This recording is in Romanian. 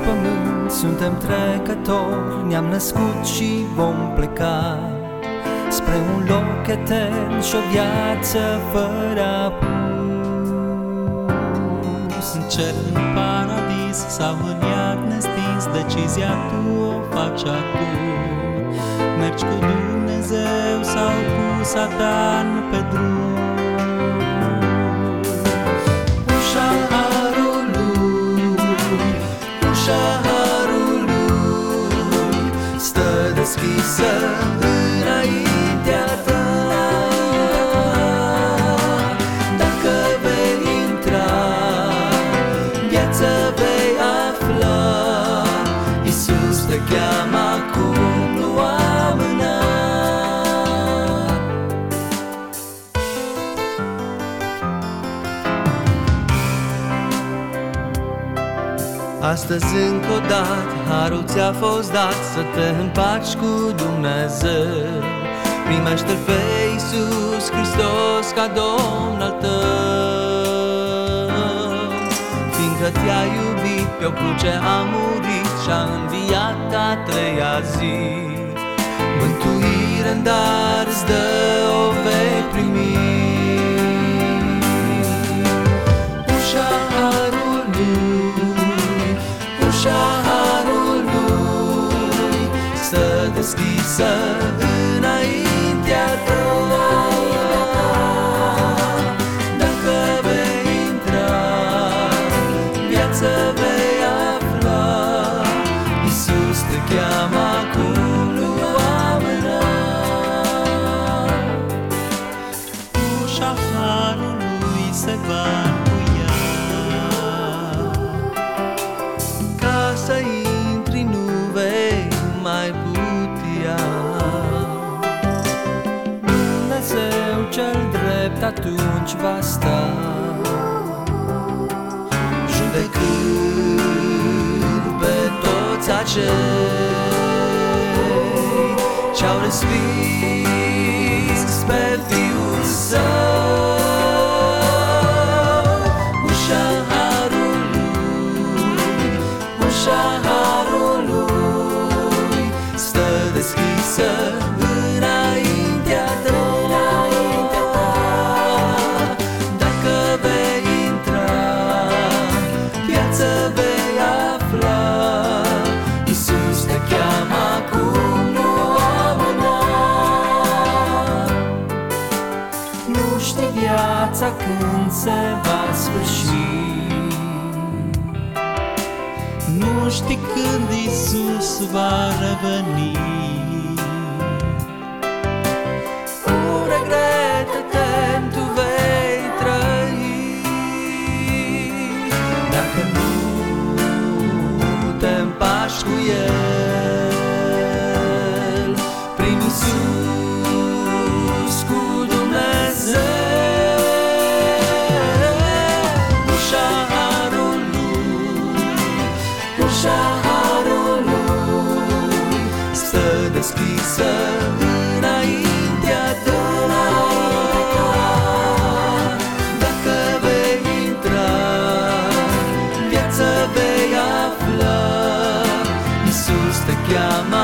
Pe acest pământ suntem trecători, ne-am născut și vom pleca Spre un loc etern și o viață fără apus. În cer, în paradis sau în iad nestins Decizia tu o faci acum. Mergi cu Dumnezeu sau cu Satan pe drum Stă deschisă Astăzi încă o dată Harul ți-a fost dat Să te împaci cu Dumnezeu. Primește-L pe Iisus Hristos ca Domn al tău. Fiindcă te-a iubit Pe o cruce a murit Și-a înviat a treia zi. Mântuire în dar Stă deschisă înaintea atunci va sta. Judecând pe toți acei Ce-au respins pe Fiul Său viața când se va sfârși. Nu știi când Isus va reveni deschisă înaintea ta. Dacă vei intra Viață vei afla Iisus te cheamă